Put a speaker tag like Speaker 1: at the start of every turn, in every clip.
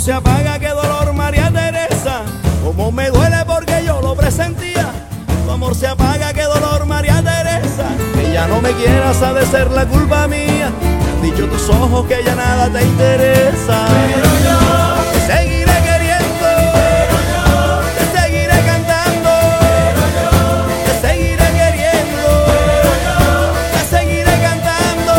Speaker 1: se apaga, qué dolor María Teresa. Como me duele porque yo lo presentía, tu amor se apaga, qué dolor María Teresa. Que ya no me quieras ha de ser la culpa mía, dicho tus ojos que ya nada te interesa. Pero yo te seguiré queriendo, te seguiré cantando, te seguiré queriendo, te seguiré cantando.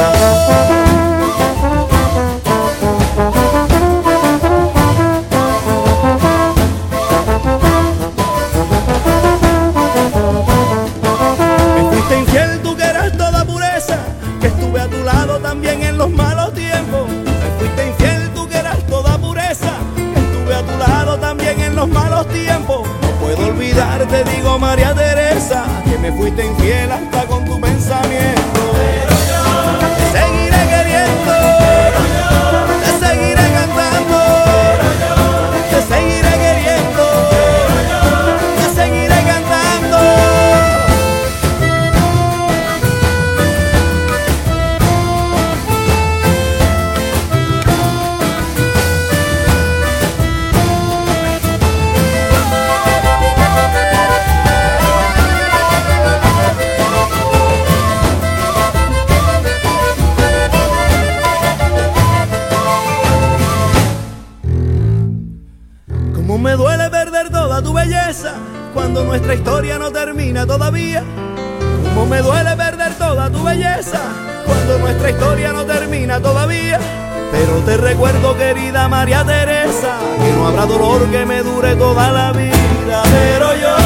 Speaker 1: Me fuiste infiel, estuve a tu lado también en los malos tiempos. Me fuiste infiel, tú que eras toda pureza, estuve a tu lado también en los malos tiempos. No puedo olvidarte, digo María Teresa, que me fuiste infiel hasta con Como me duele perder toda tu belleza cuando nuestra historia no termina todavía. Como me duele perder toda tu belleza cuando nuestra historia no termina todavía. Pero te recuerdo, querida María Teresa, que no habrá dolor que me dure toda la vida. Pero yo